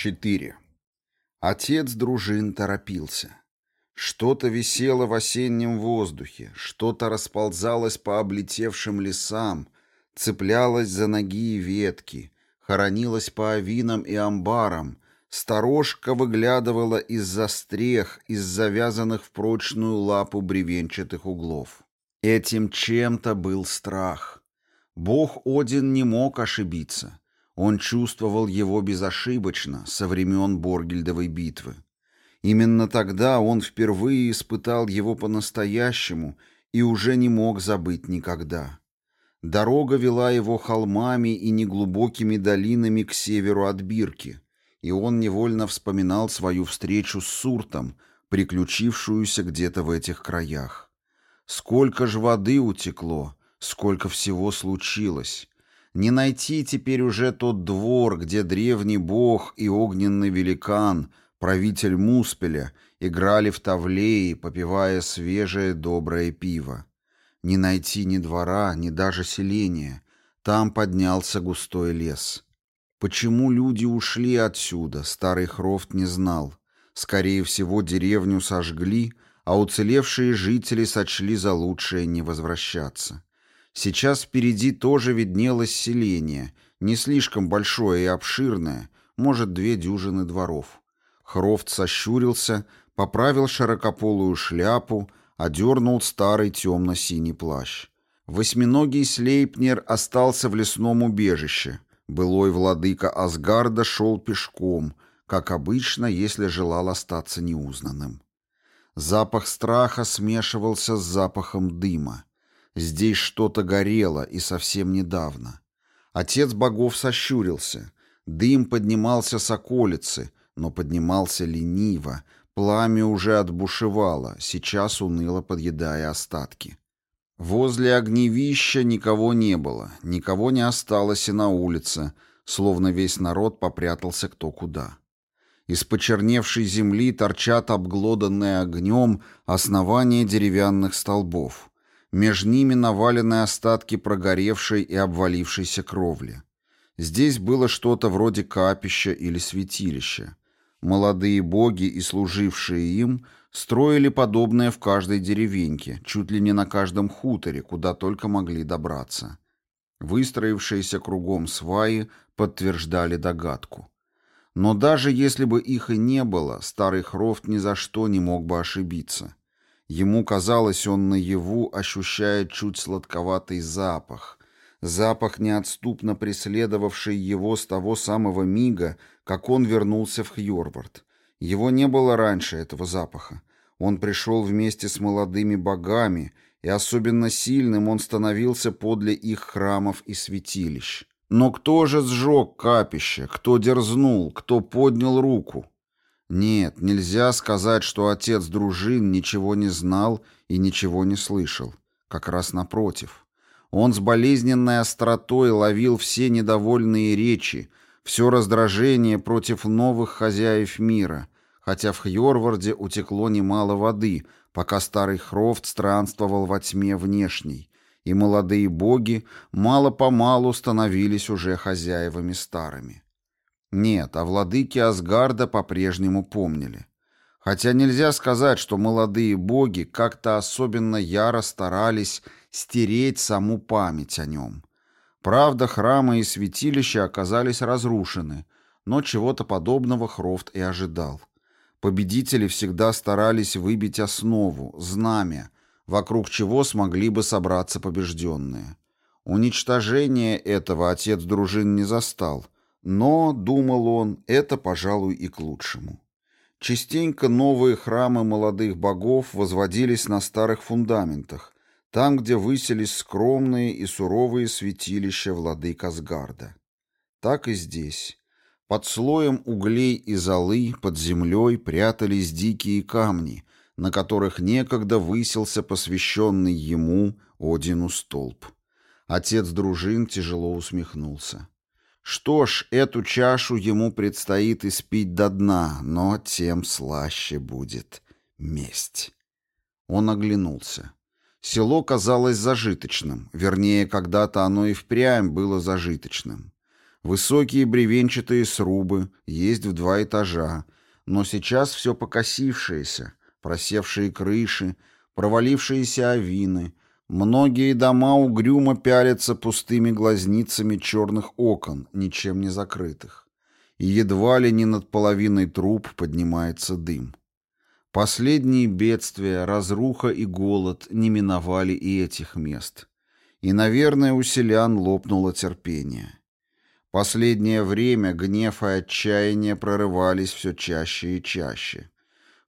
4. Отец дружин торопился. Что-то висело в осеннем воздухе, что-то расползалось по облетевшим лесам, цеплялось за ноги и ветки, хоронилось по авинам и амбарам, сторожка выглядывала из-за стрех, из завязанных в прочную лапу бревенчатых углов. Этим чем-то был страх. Бог Один не мог ошибиться. Он чувствовал его безошибочно со времен Боргельдовой битвы. Именно тогда он впервые испытал его по-настоящему и уже не мог забыть никогда. Дорога вела его холмами и неглубокими долинами к северу от Бирки, и он невольно вспоминал свою встречу с Суртом, приключившуюся где-то в этих краях. Сколько ж воды утекло, сколько всего случилось. Не найти теперь уже тот двор, где древний бог и огненный великан, правитель Муспеля, играли в тавлеи, попивая свежее доброе пиво. Не найти ни двора, ни даже селения. Там поднялся густой лес. Почему люди ушли отсюда, старый Хрофт не знал. Скорее всего, деревню сожгли, а уцелевшие жители сочли за лучшее не возвращаться. Сейчас впереди тоже виднелось селение, не слишком большое и обширное, может, две дюжины дворов. Хрофт сощурился, поправил широкополую шляпу, одернул старый темно-синий плащ. Восьминогий Слейпнер остался в лесном убежище. Былой владыка Асгарда шел пешком, как обычно, если желал остаться неузнанным. Запах страха смешивался с запахом дыма. Здесь что-то горело, и совсем недавно. Отец богов сощурился. Дым поднимался с околицы, но поднимался лениво. Пламя уже отбушевало, сейчас уныло подъедая остатки. Возле огневища никого не было, никого не осталось и на улице, словно весь народ попрятался кто куда. Из почерневшей земли торчат обглоданные огнем основания деревянных столбов. Меж ними навалены остатки прогоревшей и обвалившейся кровли. Здесь было что-то вроде капища или святилища. Молодые боги и служившие им строили подобное в каждой деревеньке, чуть ли не на каждом хуторе, куда только могли добраться. Выстроившиеся кругом сваи подтверждали догадку. Но даже если бы их и не было, старый Хрофт ни за что не мог бы ошибиться. Ему казалось, он наяву ощущает чуть сладковатый запах. Запах, неотступно преследовавший его с того самого мига, как он вернулся в Хьорвард. Его не было раньше, этого запаха. Он пришел вместе с молодыми богами, и особенно сильным он становился подле их храмов и святилищ. Но кто же сжег капище, кто дерзнул, кто поднял руку? Нет, нельзя сказать, что отец дружин ничего не знал и ничего не слышал. Как раз напротив. Он с болезненной остротой ловил все недовольные речи, все раздражение против новых хозяев мира, хотя в Хьорварде утекло немало воды, пока старый Хрофт странствовал во тьме внешней, и молодые боги мало-помалу становились уже хозяевами старыми. Нет, о владыке Асгарда по-прежнему помнили. Хотя нельзя сказать, что молодые боги как-то особенно яро старались стереть саму память о нем. Правда, храмы и святилища оказались разрушены, но чего-то подобного Хрофт и ожидал. Победители всегда старались выбить основу, знамя, вокруг чего смогли бы собраться побежденные. Уничтожение этого отец дружин не застал — но, думал он, это, пожалуй, и к лучшему. Частенько новые храмы молодых богов возводились на старых фундаментах, там, где высились скромные и суровые святилища владык Асгарда. Так и здесь. Под слоем углей и золы под землей прятались дикие камни, на которых некогда высился посвященный ему Одину столб. Отец дружин тяжело усмехнулся. Что ж, эту чашу ему предстоит испить до дна, но тем слаще будет месть. Он оглянулся. Село казалось зажиточным, вернее, когда-то оно и впрямь было зажиточным. Высокие бревенчатые срубы, есть в два этажа, но сейчас все покосившееся, просевшие крыши, провалившиеся авины, многие дома угрюмо пялятся пустыми глазницами черных окон, ничем не закрытых. И едва ли не над половиной труб поднимается дым. Последние бедствия, разруха и голод не миновали и этих мест. И, наверное, у селян лопнуло терпение. Последнее время гнев и отчаяние прорывались все чаще и чаще.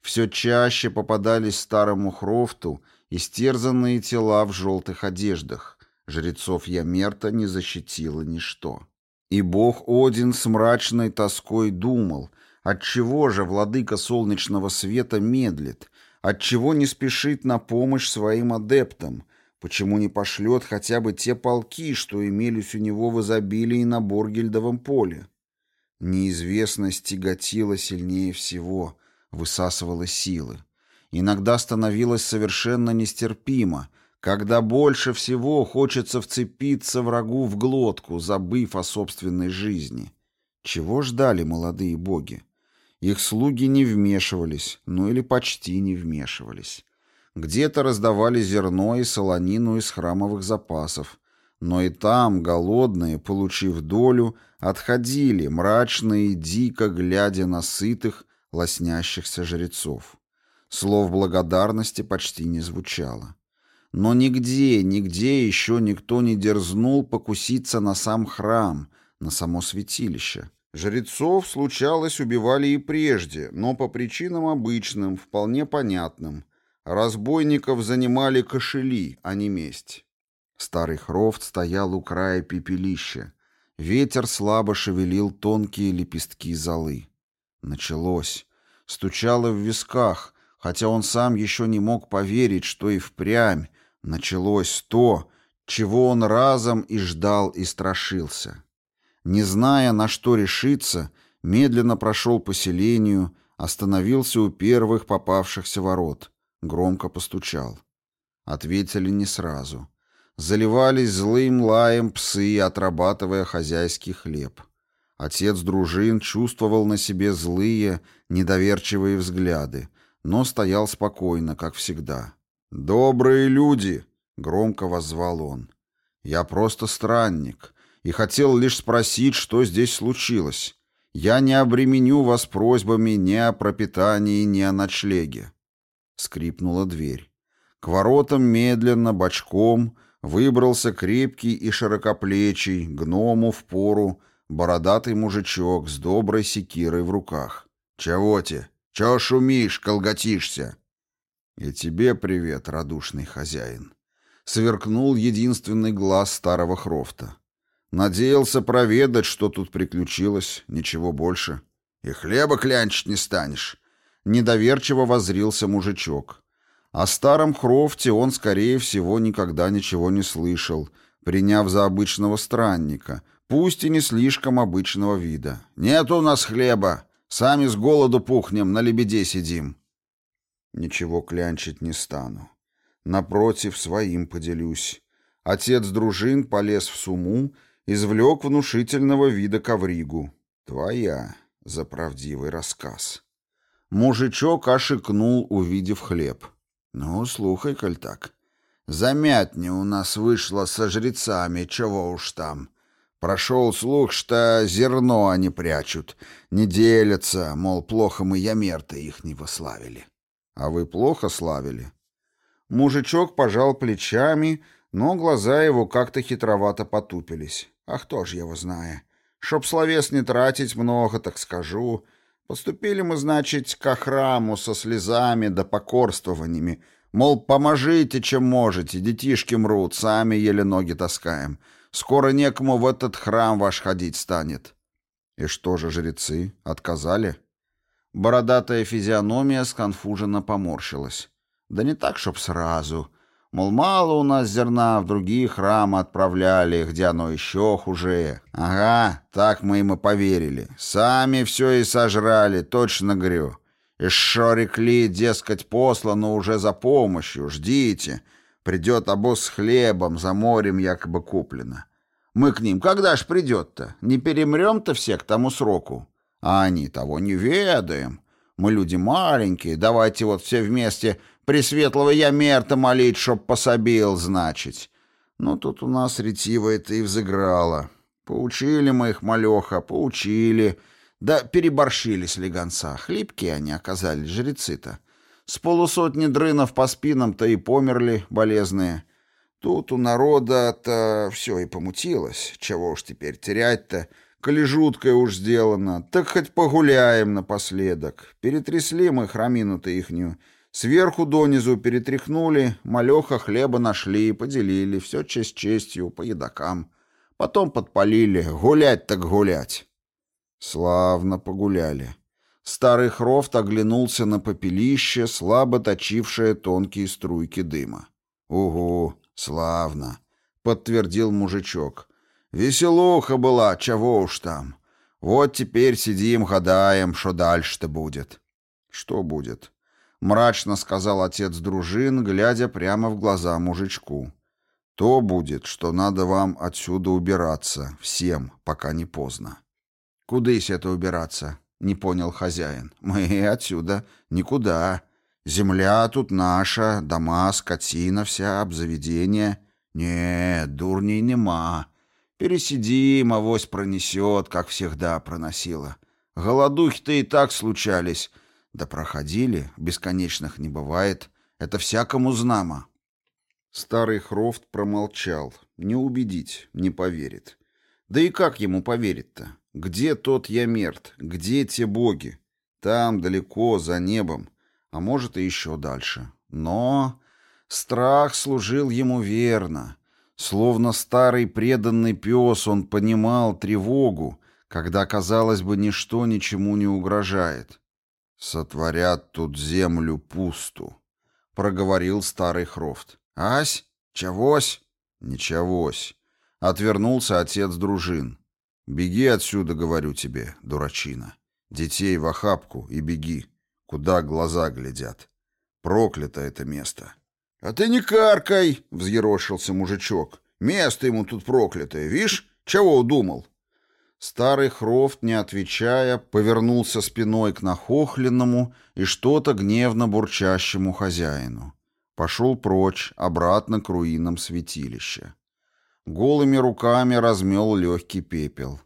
Все чаще попадались старому Хрофту истерзанные тела в желтых одеждах. Жрецов Ямерта не защитило ничто. И бог Один с мрачной тоской думал, отчего же владыка солнечного света медлит, отчего не спешит на помощь своим адептам, почему не пошлет хотя бы те полки, что имелись у него в изобилии на Боргельдовом поле. Неизвестность тяготила сильнее всего, высасывала силы. Иногда становилось совершенно нестерпимо, когда больше всего хочется вцепиться врагу в глотку, забыв о собственной жизни. Чего ждали молодые боги? Их слуги не вмешивались, ну или почти не вмешивались. Где-то раздавали зерно и солонину из храмовых запасов, но и там, голодные, получив долю, отходили, мрачные дико глядя на сытых, лоснящихся жрецов. Слов благодарности почти не звучало. Но нигде, нигде еще никто не дерзнул покуситься на сам храм, на само святилище. Жрецов, случалось, убивали и прежде, но по причинам обычным, вполне понятным. Разбойников занимали кошели, а не месть. Старый Хрофт стоял у края пепелища. Ветер слабо шевелил тонкие лепестки золы. Началось. Стучало в висках, хотя он сам еще не мог поверить, что и впрямь началось то, чего он разом и ждал и страшился. Не зная, на что решиться, медленно прошел по селению, остановился у первых попавшихся ворот, громко постучал. Ответили не сразу. Заливались злым лаем псы, отрабатывая хозяйский хлеб. Отец дружин чувствовал на себе злые, недоверчивые взгляды, но стоял спокойно, как всегда. «Добрые люди!» — громко воззвал он. «Я просто странник и хотел лишь спросить, что здесь случилось. Я не обременю вас просьбами ни о пропитании, ни о ночлеге». Скрипнула дверь. К воротам медленно, бочком, выбрался крепкий и широкоплечий, гному в пору, бородатый мужичок с доброй секирой в руках. «Чего те? Чего шумишь, колготишься?» «И тебе привет, радушный хозяин!» Сверкнул единственный глаз старого Хрофта. Надеялся проведать, что тут приключилось, ничего больше. И хлеба клянчить не станешь. Недоверчиво возрился мужичок. О старом Хрофте он, скорее всего, никогда ничего не слышал, приняв за обычного странника, пусть и не слишком обычного вида. «Нет у нас хлеба! Сами с голоду пухнем, на лебеде сидим!» Ничего клянчить не стану. Напротив, своим поделюсь. Отец дружин полез в суму извлек внушительного вида ковригу. Твоя за правдивый рассказ. Мужичок ошикнул, увидев хлеб. Ну, слухай, коль так. Замятни у нас вышло со жрецами, чего уж там. Прошел слух, что зерно они прячут, не делятся, мол, плохо мы ямерты их не вославили. А вы плохо славили? Мужичок пожал плечами, но глаза его как-то хитровато потупились. А кто ж его знает? Чтоб словес не тратить много, так скажу. Поступили мы, значит, к храму со слезами да покорствованиями. Мол, поможите, чем можете, детишки мрут, сами еле ноги таскаем. Скоро некому в этот храм ваш ходить станет. И что же жрецы, отказали? Бородатая физиономия сконфуженно поморщилась. Да не так, чтоб сразу. Мол, мало у нас зерна, в другие храмы отправляли, где оно еще хуже. Ага, так мы им и поверили. Сами все и сожрали, точно говорю. И шо рекли, дескать, послано уже за помощью, ждите. Придет обоз с хлебом, за морем якобы куплено. Мы к ним когда ж придет-то? Не перемрем-то все к тому сроку? А они того не ведаем. Мы люди маленькие, давайте вот все вместе Пресветлого я мерта молить, чтоб пособил, значить. Ну, тут у нас ретива это и взыграло. Поучили мы их, малеха, поучили. Да переборщили слегонца. Хлипкие они оказались, жрецы-то. С полусотни дрынов по спинам-то и померли, болезные. Тут у народа-то все и помутилось. Чего уж теперь терять-то, коли жуткое уж сделано. Так хоть погуляем напоследок. Перетрясли мы храмину-то ихнюю. Сверху донизу перетряхнули, малеха хлеба нашли, поделили, все честь честью, по едокам. Потом подпалили, гулять так гулять. Славно погуляли. Старый Хрофт оглянулся на попелище, слабо точившее тонкие струйки дыма. «Угу, славно», — подтвердил мужичок. «Веселуха была, чего уж там. Вот теперь сидим, гадаем, что дальше-то будет». «Что будет?» мрачно сказал отец дружин, глядя прямо в глаза мужичку. То будет, что надо вам отсюда убираться, всем, пока не поздно. Кудысь это убираться? Не понял хозяин. Мы отсюда никуда. Земля тут наша, дома, скотина вся, обзаведение. Нет, дурней нема. Пересидим, авось пронесет, как всегда проносила. Голодухи-то и так случались, да проходили, бесконечных не бывает. Это всякому знамо. Старый Хрофт промолчал. Не убедить, не поверит. Да и как ему поверить-то? Где тот я мертв? Где те боги? Там, далеко, за небом. А может, и еще дальше. Но страх служил ему верно. Словно старый преданный пес, он понимал тревогу, когда, казалось бы, ничто ничему не угрожает. «Сотворят тут землю пусту», — проговорил старый Хрофт. «Ась? Чавось?» «Ничегось», — отвернулся отец дружин. «Беги отсюда, говорю тебе, дурачина. Детей в охапку и беги, куда глаза глядят. Проклято это место». «А ты не каркай!» — взъерошился мужичок. «Место ему тут проклятое, видишь? Чего удумал?» Старый Хрофт, не отвечая, повернулся спиной к нахохленному и что-то гневно бурчащему хозяину. Пошел прочь, обратно к руинам святилища. Голыми руками размел легкий пепел.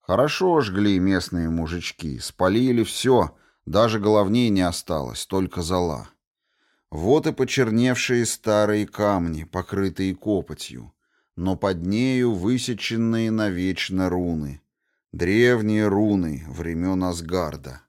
Хорошо жгли местные мужички, спалили все, даже головней не осталось, только зола. Вот и почерневшие старые камни, покрытые копотью, но под нею высеченные навечно руны — Древние руны времен Асгарда.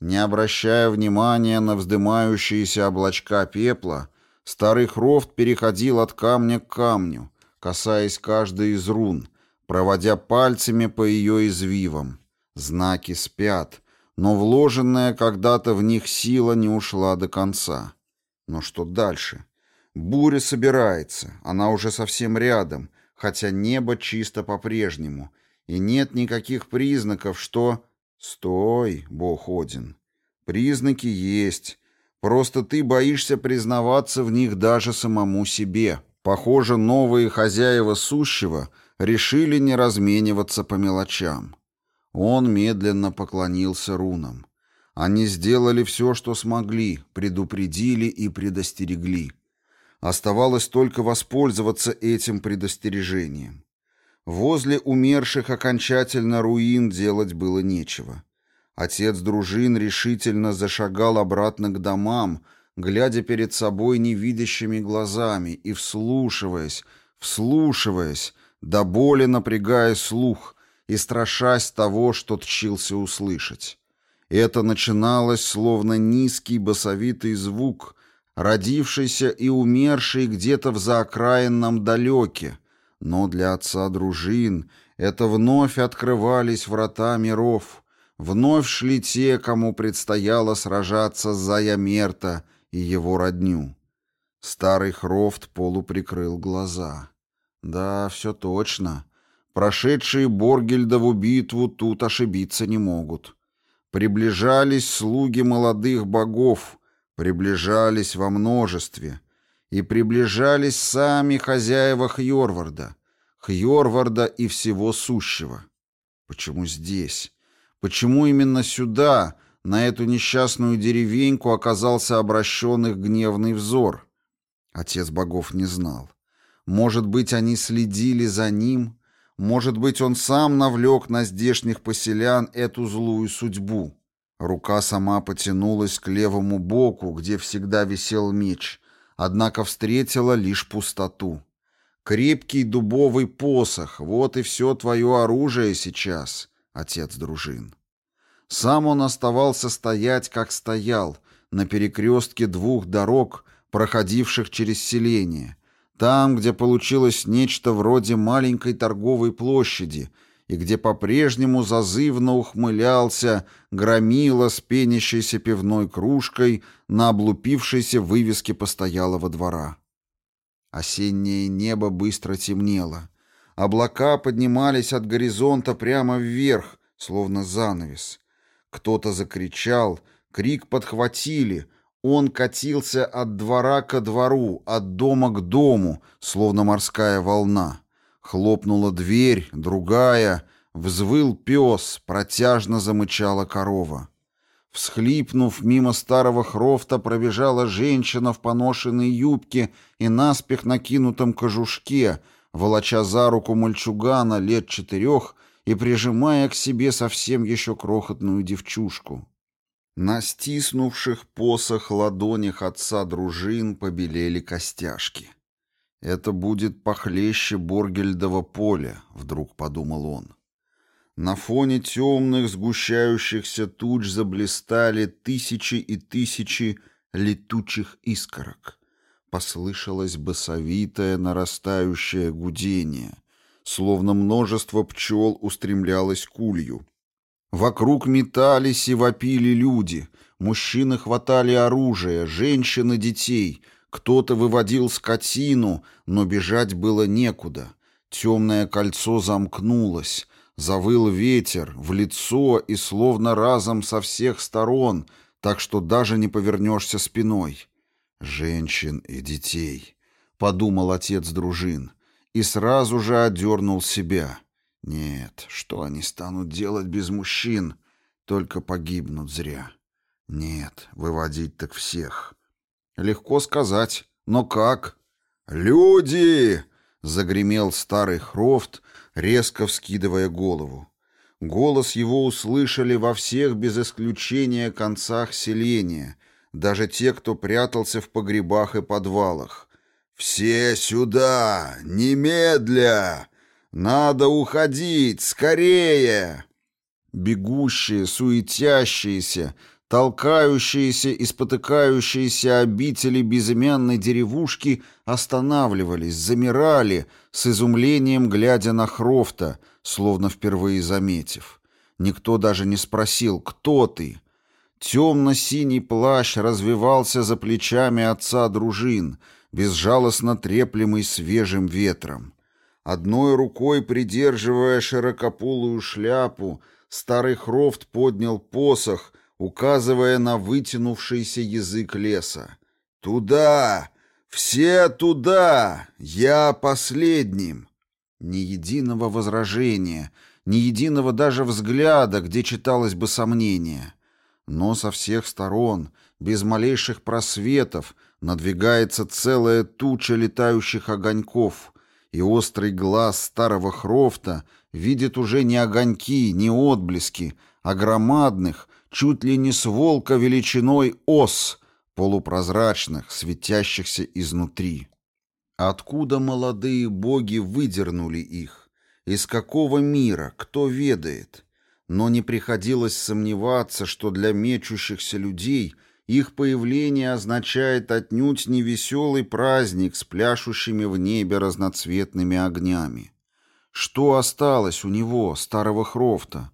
Не обращая внимания на вздымающиеся облачка пепла, старый Хрофт переходил от камня к камню, касаясь каждой из рун, проводя пальцами по ее извивам. Знаки спят, но вложенная когда-то в них сила не ушла до конца. Но что дальше? Буря собирается, она уже совсем рядом, хотя небо чисто по-прежнему — и нет никаких признаков, что... Стой, бог Один. Признаки есть. Просто ты боишься признаваться в них даже самому себе. Похоже, новые хозяева сущего решили не размениваться по мелочам. Он медленно поклонился рунам. Они сделали все, что смогли, предупредили и предостерегли. Оставалось только воспользоваться этим предостережением. Возле умерших окончательно руин делать было нечего. Отец дружин решительно зашагал обратно к домам, глядя перед собой невидящими глазами и вслушиваясь, вслушиваясь, до боли напрягая слух и страшась того, что тщился услышать. Это начиналось словно низкий басовитый звук, родившийся и умерший где-то в заокраинном далеке, но для отца дружин это вновь открывались врата миров, вновь шли те, кому предстояло сражаться за Ямерта и его родню. Старый Хрофт полуприкрыл глаза. Да, все точно. Прошедшие Боргельдову битву тут ошибиться не могут. Приближались слуги молодых богов, приближались во множестве — и приближались сами хозяева Хьорварда. Хьорварда и всего сущего. Почему здесь? Почему именно сюда, на эту несчастную деревеньку, оказался обращен их гневный взор? Отец богов не знал. Может быть, они следили за ним? Может быть, он сам навлек на здешних поселян эту злую судьбу? Рука сама потянулась к левому боку, где всегда висел меч, однако встретила лишь пустоту. Крепкий дубовый посох — вот и все твое оружие сейчас, отец дружин. Сам он оставался стоять, как стоял, на перекрестке двух дорог, проходивших через селение, там, где получилось нечто вроде маленькой торговой площади и где по-прежнему зазывно ухмылялся громила с пенящейся пивной кружкой на облупившейся вывеске постоялого двора. Осеннее небо быстро темнело. Облака поднимались от горизонта прямо вверх, словно занавес. Кто-то закричал, крик подхватили — он катился от двора ко двору, от дома к дому, словно морская волна. Хлопнула дверь, другая, взвыл пес, протяжно замычала корова. Всхлипнув, мимо старого хрофта пробежала женщина в поношенной юбке и наспех накинутом кожушке, волоча за руку мальчугана лет четырех и прижимая к себе совсем еще крохотную девчушку. На стиснувших посох ладонях отца дружин побелели костяшки. «Это будет похлеще Боргельдова поля», — вдруг подумал он. На фоне темных сгущающихся туч заблистали тысячи и тысячи летучих искорок. Послышалось басовитое нарастающее гудение, словно множество пчел устремлялось к улью. Вокруг метались и вопили люди. Мужчины хватали оружие, женщины — детей. Кто-то выводил скотину, но бежать было некуда. Темное кольцо замкнулось. Завыл ветер в лицо и словно разом со всех сторон, так что даже не повернешься спиной. «Женщин и детей», — подумал отец дружин, и сразу же одернул себя — нет, что они станут делать без мужчин? Только погибнут зря. Нет, выводить так всех. Легко сказать, но как? «Люди!» — загремел старый Хрофт, резко вскидывая голову. Голос его услышали во всех без исключения концах селения, даже те, кто прятался в погребах и подвалах. «Все сюда! Немедля! Надо уходить! Скорее!» Бегущие, суетящиеся, толкающиеся и спотыкающиеся обители безымянной деревушки останавливались, замирали, с изумлением глядя на Хрофта, словно впервые заметив. Никто даже не спросил «Кто ты?». Темно-синий плащ развивался за плечами отца дружин, безжалостно треплемый свежим ветром. Одной рукой придерживая широкополую шляпу, старый Хрофт поднял посох, указывая на вытянувшийся язык леса. «Туда! Все туда! Я последним!» Ни единого возражения, ни единого даже взгляда, где читалось бы сомнение. Но со всех сторон, без малейших просветов, надвигается целая туча летающих огоньков — и острый глаз старого Хрофта видит уже не огоньки, не отблески, а громадных, чуть ли не с волка величиной ос, полупрозрачных, светящихся изнутри. Откуда молодые боги выдернули их? Из какого мира, кто ведает? Но не приходилось сомневаться, что для мечущихся людей — их появление означает отнюдь не веселый праздник с пляшущими в небе разноцветными огнями. Что осталось у него, старого Хрофта?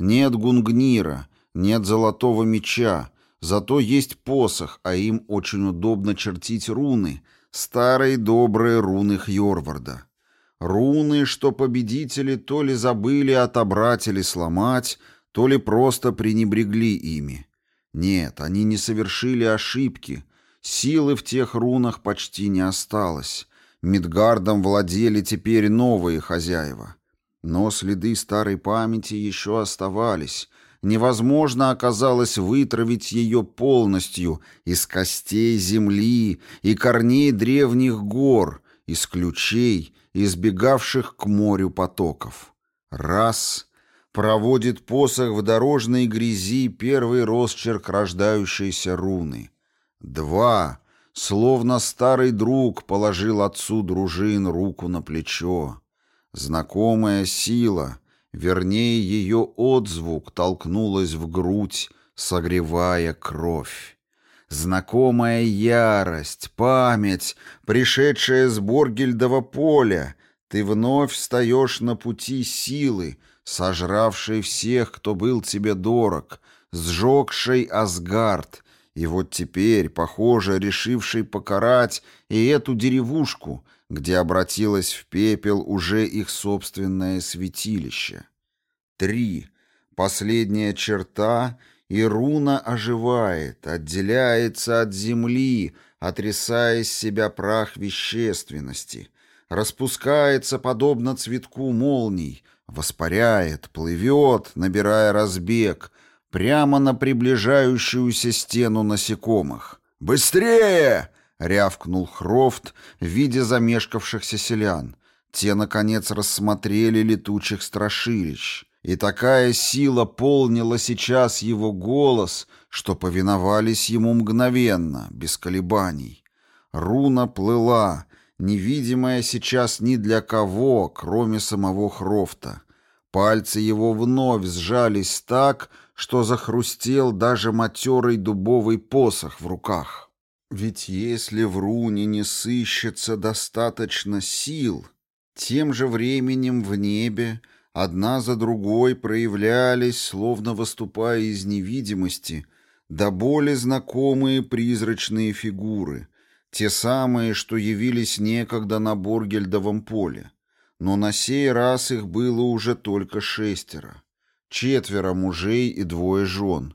Нет гунгнира, нет золотого меча, зато есть посох, а им очень удобно чертить руны, старые добрые руны Хьорварда. Руны, что победители то ли забыли отобрать или сломать, то ли просто пренебрегли ими. Нет, они не совершили ошибки. Силы в тех рунах почти не осталось. Мидгардом владели теперь новые хозяева. Но следы старой памяти еще оставались. Невозможно оказалось вытравить ее полностью из костей земли и корней древних гор, из ключей, избегавших к морю потоков. Раз — проводит посох в дорожной грязи первый росчерк рождающейся руны. Два — словно старый друг положил отцу дружин руку на плечо. Знакомая сила, вернее ее отзвук, толкнулась в грудь, согревая кровь. Знакомая ярость, память, пришедшая с Боргельдова поля, ты вновь встаешь на пути силы, сожравшей всех, кто был тебе дорог, сжегшей Асгард, и вот теперь, похоже, решивший покарать и эту деревушку — где обратилось в пепел уже их собственное святилище. Три. Последняя черта, и руна оживает, отделяется от земли, отрисая из себя прах вещественности, распускается подобно цветку молний, воспаряет, плывет, набирая разбег, прямо на приближающуюся стену насекомых. «Быстрее!» — рявкнул Хрофт, видя замешкавшихся селян. Те, наконец, рассмотрели летучих страшилищ. И такая сила полнила сейчас его голос, что повиновались ему мгновенно, без колебаний. Руна плыла, невидимая сейчас ни для кого, кроме самого Хрофта. Пальцы его вновь сжались так, что захрустел даже матерый дубовый посох в руках. Ведь если в руне не сыщется достаточно сил, тем же временем в небе одна за другой проявлялись, словно выступая из невидимости, до боли знакомые призрачные фигуры, те самые, что явились некогда на Боргельдовом поле. Но на сей раз их было уже только шестеро. Четверо мужей и двое жен.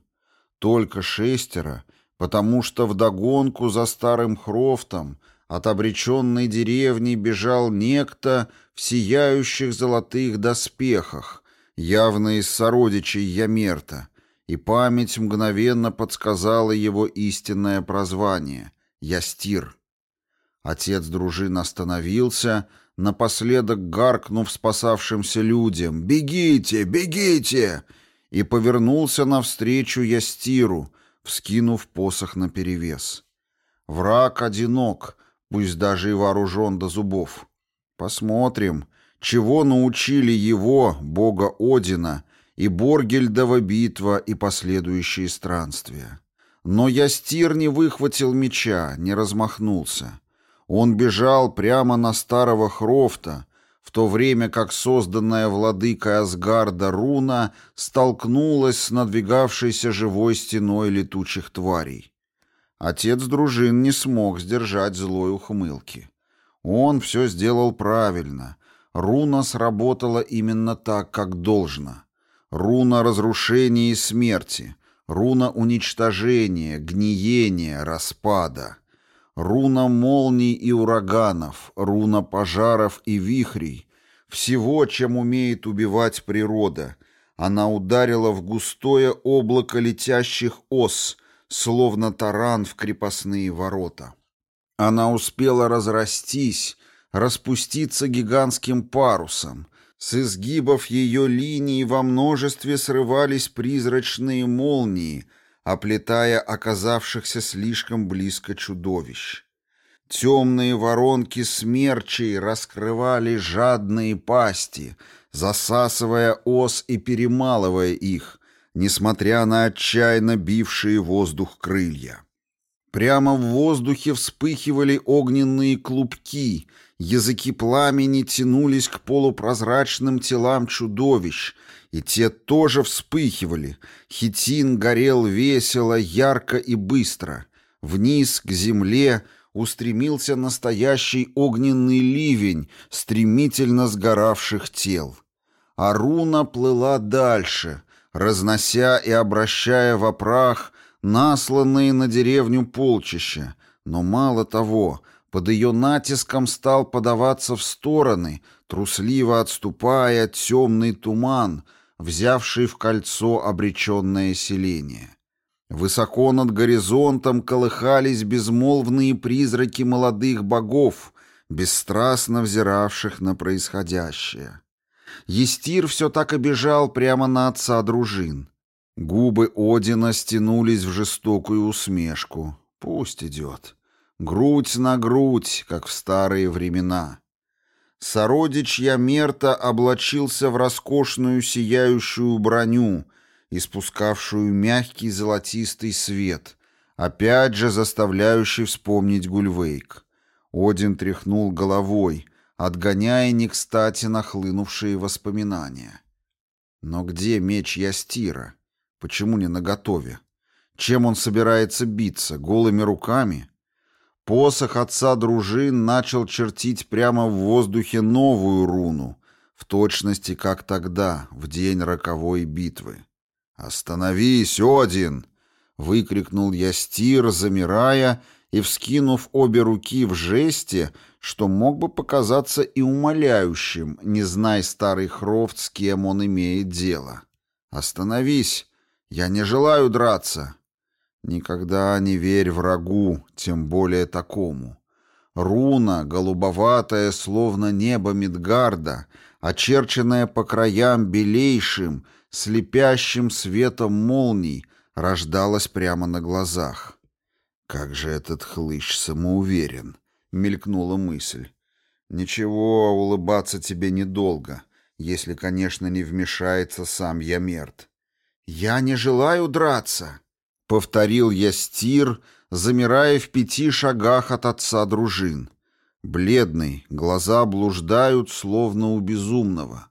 Только шестеро — потому что вдогонку за старым Хрофтом от обреченной деревни бежал некто в сияющих золотых доспехах, явно из сородичей Ямерта, и память мгновенно подсказала его истинное прозвание — Ястир. Отец дружин остановился, напоследок гаркнув спасавшимся людям «Бегите! Бегите!» и повернулся навстречу Ястиру, вскинув посох наперевес. Враг одинок, пусть даже и вооружен до зубов. Посмотрим, чего научили его, бога Одина, и Боргельдова битва и последующие странствия. Но Ястир не выхватил меча, не размахнулся. Он бежал прямо на старого Хрофта, в то время как созданная владыкой Асгарда руна столкнулась с надвигавшейся живой стеной летучих тварей. Отец дружин не смог сдержать злой ухмылки. Он все сделал правильно. Руна сработала именно так, как должно. Руна разрушения и смерти, руна уничтожения, гниения, распада — руна молний и ураганов, руна пожаров и вихрей, всего, чем умеет убивать природа. Она ударила в густое облако летящих ос, словно таран в крепостные ворота. Она успела разрастись, распуститься гигантским парусом. С изгибов ее линий во множестве срывались призрачные молнии — оплетая оказавшихся слишком близко чудовищ. Темные воронки смерчей раскрывали жадные пасти, засасывая ос и перемалывая их, несмотря на отчаянно бившие воздух крылья. Прямо в воздухе вспыхивали огненные клубки, языки пламени тянулись к полупрозрачным телам чудовищ, и те тоже вспыхивали. Хитин горел весело, ярко и быстро. Вниз, к земле, устремился настоящий огненный ливень стремительно сгоравших тел. Аруна плыла дальше, разнося и обращая в прах насланные на деревню полчища, но мало того, Под ее натиском стал подаваться в стороны, трусливо отступая темный туман, взявший в кольцо обреченное селение. Высоко над горизонтом колыхались безмолвные призраки молодых богов, бесстрастно взиравших на происходящее. Естир все так и прямо на отца дружин. Губы Одина стянулись в жестокую усмешку. Пусть идет. Грудь на грудь, как в старые времена. Сородич Ямерта облачился в роскошную сияющую броню, испускавшую мягкий золотистый свет, опять же заставляющий вспомнить Гульвейк. Один тряхнул головой, отгоняя не кстати нахлынувшие воспоминания. Но где меч Ястира? Почему не наготове? Чем он собирается биться? Голыми руками? Посох отца дружин начал чертить прямо в воздухе новую руну, в точности как тогда, в день роковой битвы. «Остановись, Один!» — выкрикнул Ястир, замирая и вскинув обе руки в жесте, что мог бы показаться и умоляющим, не зная старый Хрофт, с кем он имеет дело. «Остановись! Я не желаю драться!» «Никогда не верь врагу, тем более такому!» Руна, голубоватая, словно небо Мидгарда, очерченная по краям белейшим, слепящим светом молний, рождалась прямо на глазах. «Как же этот хлыщ самоуверен!» — мелькнула мысль. «Ничего, улыбаться тебе недолго, если, конечно, не вмешается сам Ямерт». «Я не желаю драться», — повторил я стир, замирая в пяти шагах от отца дружин. Бледный, глаза блуждают, словно у безумного.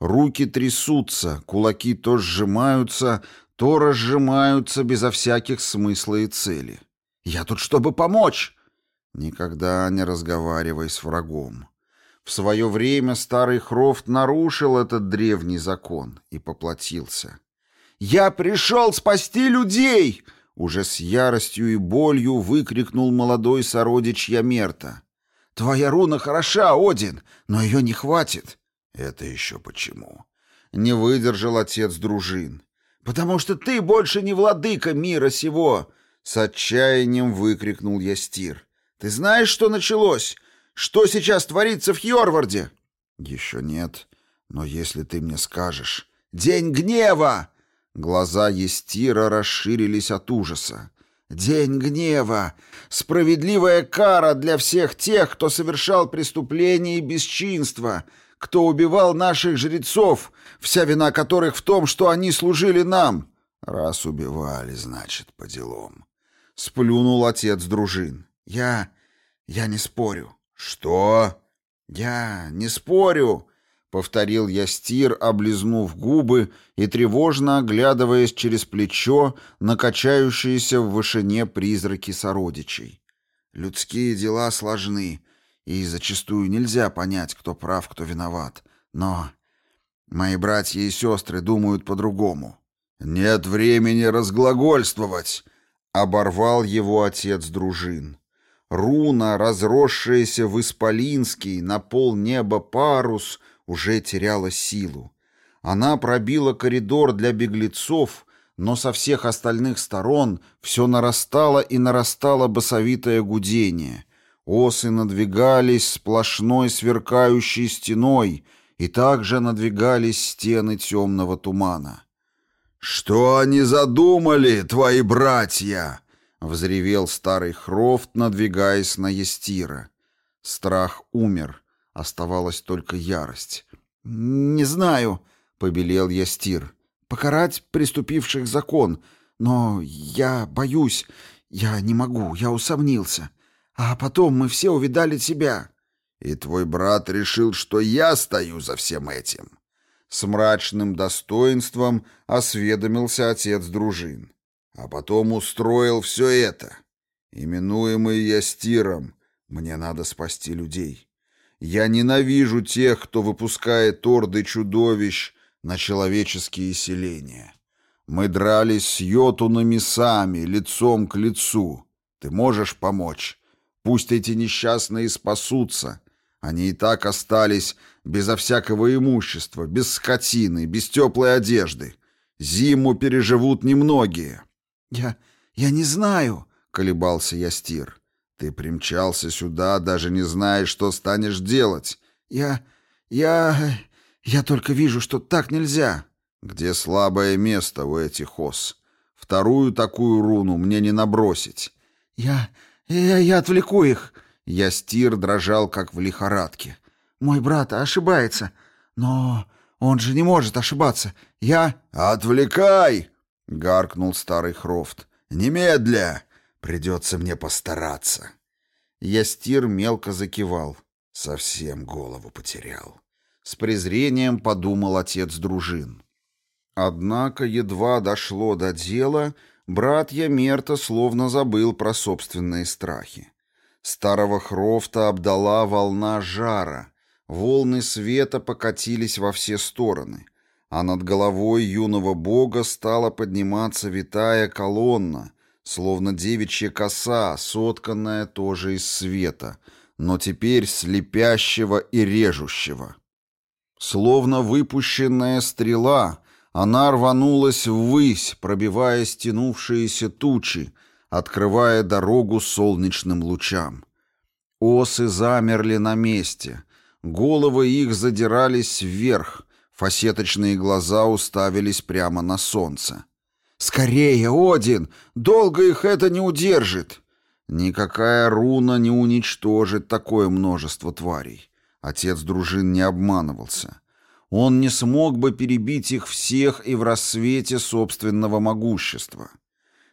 Руки трясутся, кулаки то сжимаются, то разжимаются безо всяких смысла и цели. Я тут, чтобы помочь!» Никогда не разговаривай с врагом. В свое время старый Хрофт нарушил этот древний закон и поплатился. «Я пришел спасти людей!» Уже с яростью и болью выкрикнул молодой сородич Ямерта. «Твоя руна хороша, Один, но ее не хватит». «Это еще почему?» Не выдержал отец дружин. «Потому что ты больше не владыка мира сего!» С отчаянием выкрикнул Ястир. «Ты знаешь, что началось? Что сейчас творится в Хьорварде?» «Еще нет, но если ты мне скажешь...» «День гнева!» Глаза Естира расширились от ужаса. «День гнева! Справедливая кара для всех тех, кто совершал преступления и бесчинства, кто убивал наших жрецов, вся вина которых в том, что они служили нам!» «Раз убивали, значит, по делам. Сплюнул отец дружин. «Я... я не спорю». «Что?» «Я не спорю», — повторил я стир, облизнув губы и тревожно оглядываясь через плечо на в вышине призраки сородичей. «Людские дела сложны, и зачастую нельзя понять, кто прав, кто виноват. Но мои братья и сестры думают по-другому». «Нет времени разглагольствовать!» Оборвал его отец дружин. Руна, разросшаяся в исполинский на пол неба парус, уже теряла силу. Она пробила коридор для беглецов, но со всех остальных сторон все нарастало и нарастало басовитое гудение. Осы надвигались сплошной сверкающей стеной, и также надвигались стены темного тумана. «Что они задумали, твои братья?» — взревел старый Хрофт, надвигаясь на Естира. Страх умер, оставалась только ярость. «Не знаю», — побелел Естир, — «покарать приступивших закон, но я боюсь, я не могу, я усомнился. А потом мы все увидали тебя». «И твой брат решил, что я стою за всем этим?» С мрачным достоинством осведомился отец дружин. А потом устроил все это. Именуемый я стиром, мне надо спасти людей. Я ненавижу тех, кто выпускает орды чудовищ на человеческие селения. Мы дрались с йотунами сами, лицом к лицу. Ты можешь помочь? Пусть эти несчастные спасутся. Они и так остались безо всякого имущества, без скотины, без теплой одежды. Зиму переживут немногие. Я... я не знаю, — колебался Ястир. Ты примчался сюда, даже не зная, что станешь делать. Я... я... я только вижу, что так нельзя. Где слабое место у этих ос? Вторую такую руну мне не набросить. Я... я, я отвлеку их. Ястир дрожал, как в лихорадке. Мой брат ошибается, но он же не может ошибаться. Я... «Отвлекай!» — гаркнул старый Хрофт. «Немедля! Придется мне постараться». Ястир мелко закивал. Совсем голову потерял. С презрением подумал отец дружин. Однако едва дошло до дела, брат Ямерта словно забыл про собственные страхи. Старого Хрофта обдала волна жара, волны света покатились во все стороны, а над головой юного бога стала подниматься витая колонна, словно девичья коса, сотканная тоже из света, но теперь слепящего и режущего. Словно выпущенная стрела — она рванулась ввысь, пробивая стянувшиеся тучи, открывая дорогу солнечным лучам. Осы замерли на месте. Головы их задирались вверх, фасеточные глаза уставились прямо на солнце. «Скорее, Один! Долго их это не удержит!» Никакая руна не уничтожит такое множество тварей. Отец дружин не обманывался он не смог бы перебить их всех и в рассвете собственного могущества.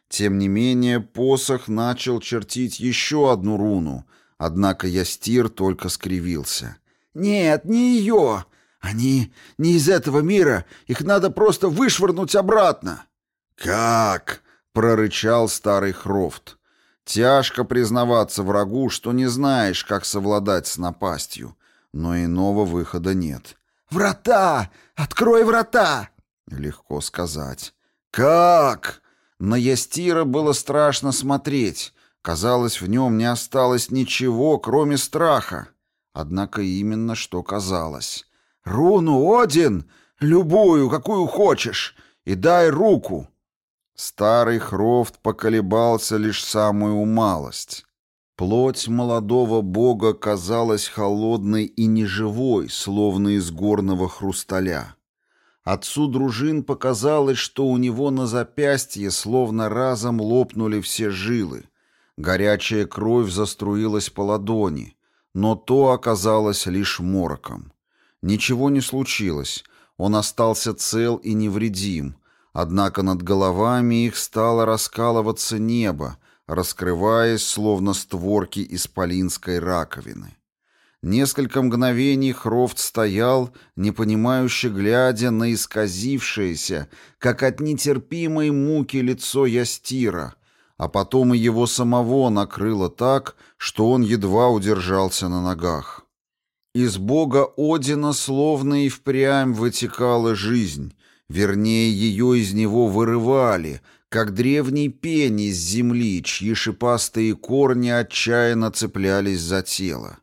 Тем не менее, посох начал чертить еще одну руну, однако Ястир только скривился. «Нет, не ее! Они не из этого мира, их надо просто вышвырнуть обратно!» «Как?» — прорычал старый Хрофт. «Тяжко признаваться врагу, что не знаешь, как совладать с напастью, но иного выхода нет». «Врата! Открой врата!» Легко сказать. «Как?» На Ястира было страшно смотреть. Казалось, в нем не осталось ничего, кроме страха. Однако именно что казалось. «Руну, Один! Любую, какую хочешь! И дай руку!» Старый Хрофт поколебался лишь самую малость. Плоть молодого бога казалась холодной и неживой, словно из горного хрусталя. Отцу дружин показалось, что у него на запястье словно разом лопнули все жилы. Горячая кровь заструилась по ладони, но то оказалось лишь мороком. Ничего не случилось, он остался цел и невредим, однако над головами их стало раскалываться небо, раскрываясь, словно створки исполинской раковины. Несколько мгновений Хрофт стоял, непонимающе глядя на исказившееся, как от нетерпимой муки лицо Ястира, а потом и его самого накрыло так, что он едва удержался на ногах. Из бога Одина словно и впрямь вытекала жизнь, вернее, ее из него вырывали — как древний пень из земли, чьи шипастые корни отчаянно цеплялись за тело.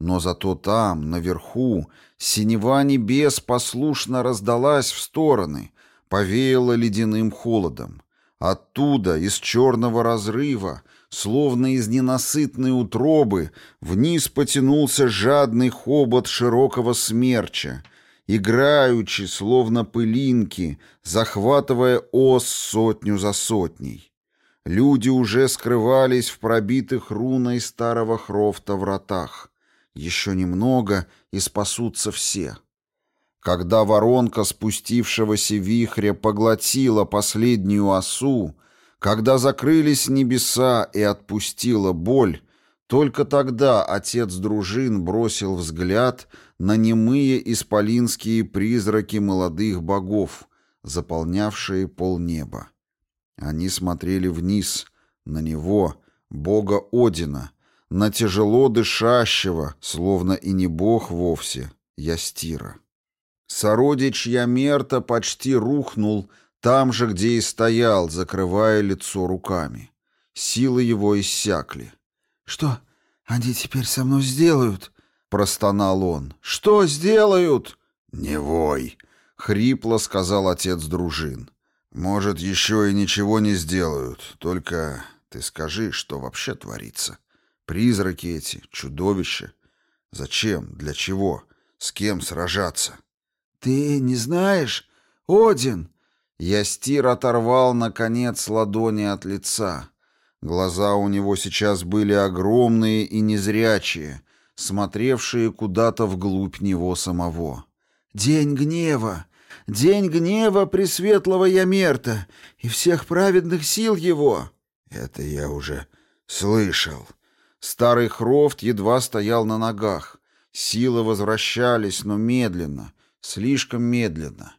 Но зато там, наверху, синева небес послушно раздалась в стороны, повеяла ледяным холодом. Оттуда, из черного разрыва, словно из ненасытной утробы, вниз потянулся жадный хобот широкого смерча, играючи, словно пылинки, захватывая ос сотню за сотней. Люди уже скрывались в пробитых руной старого хрофта вратах. Еще немного, и спасутся все. Когда воронка спустившегося вихря поглотила последнюю осу, когда закрылись небеса и отпустила боль, только тогда отец дружин бросил взгляд на немые исполинские призраки молодых богов, заполнявшие полнеба. Они смотрели вниз, на него, бога Одина, на тяжело дышащего, словно и не бог вовсе, Ястира. Сородич Ямерта почти рухнул там же, где и стоял, закрывая лицо руками. Силы его иссякли. «Что? они теперь со мной сделают?» — простонал он. «Что сделают?» «Не вой!» — хрипло сказал отец дружин. «Может, еще и ничего не сделают, только ты скажи, что вообще творится. Призраки эти, чудовища. Зачем? Для чего? С кем сражаться?» «Ты не знаешь, Один?» Ястир оторвал, наконец, ладони от лица. Глаза у него сейчас были огромные и незрячие, смотревшие куда-то вглубь него самого. «День гнева! День гнева Пресветлого Ямерта и всех праведных сил его!» «Это я уже слышал». Старый Хрофт едва стоял на ногах. Силы возвращались, но медленно, слишком медленно.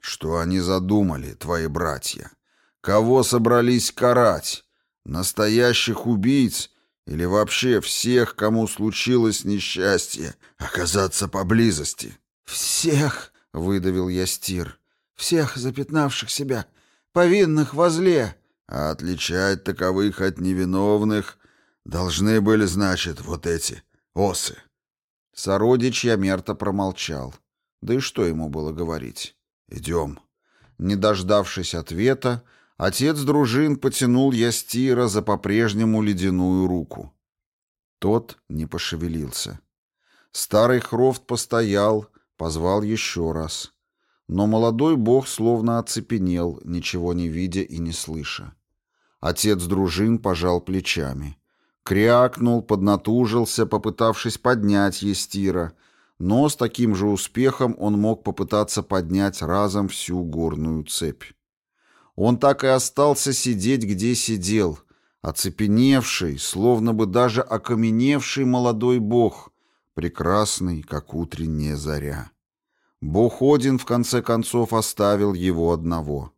Что они задумали, твои братья? Кого собрались карать? Настоящих убийц или вообще всех, кому случилось несчастье, оказаться поблизости? «Всех!» — выдавил я стир. «Всех запятнавших себя, повинных во зле!» А отличать таковых от невиновных должны были, значит, вот эти осы. Сородич Ямерта промолчал. Да и что ему было говорить? «Идем». Не дождавшись ответа, отец дружин потянул Ястира за по-прежнему ледяную руку. Тот не пошевелился. Старый Хрофт постоял, позвал еще раз. Но молодой бог словно оцепенел, ничего не видя и не слыша. Отец дружин пожал плечами. Крякнул, поднатужился, попытавшись поднять Естира — но с таким же успехом он мог попытаться поднять разом всю горную цепь. Он так и остался сидеть, где сидел, оцепеневший, словно бы даже окаменевший молодой бог, прекрасный, как утренняя заря. Бог Один, в конце концов, оставил его одного.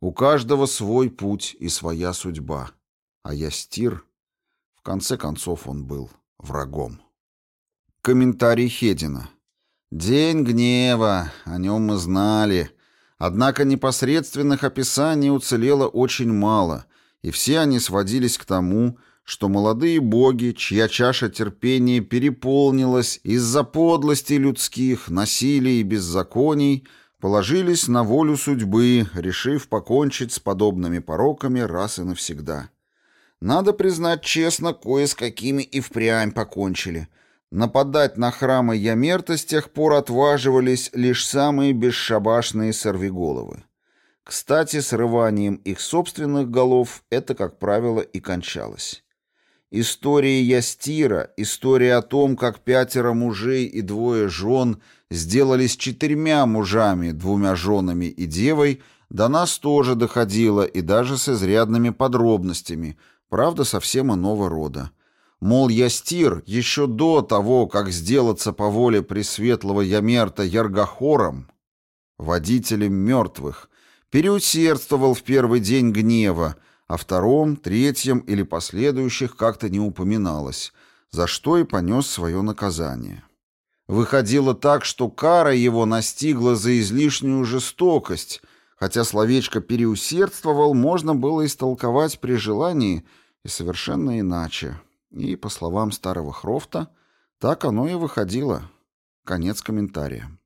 У каждого свой путь и своя судьба. А Ястир, в конце концов, он был врагом. Комментарий Хедина. День гнева, о нем мы знали. Однако непосредственных описаний уцелело очень мало, и все они сводились к тому, что молодые боги, чья чаша терпения переполнилась из-за подлости людских, насилий и беззаконий, положились на волю судьбы, решив покончить с подобными пороками раз и навсегда. Надо признать честно, кое с какими и впрямь покончили — Нападать на храмы Ямерта с тех пор отваживались лишь самые бесшабашные сорвиголовы. Кстати, срыванием их собственных голов это, как правило, и кончалось. История Ястира, история о том, как пятеро мужей и двое жен сделались четырьмя мужами, двумя женами и девой, до нас тоже доходила и даже с изрядными подробностями, правда, совсем иного рода. Мол, Ястир еще до того, как сделаться по воле Пресветлого Ямерта Яргохором, водителем мертвых, переусердствовал в первый день гнева, а втором, третьем или последующих как-то не упоминалось, за что и понес свое наказание. Выходило так, что кара его настигла за излишнюю жестокость, хотя словечко «переусердствовал» можно было истолковать при желании и совершенно иначе. И, по словам старого Хрофта, так оно и выходило. Конец комментария.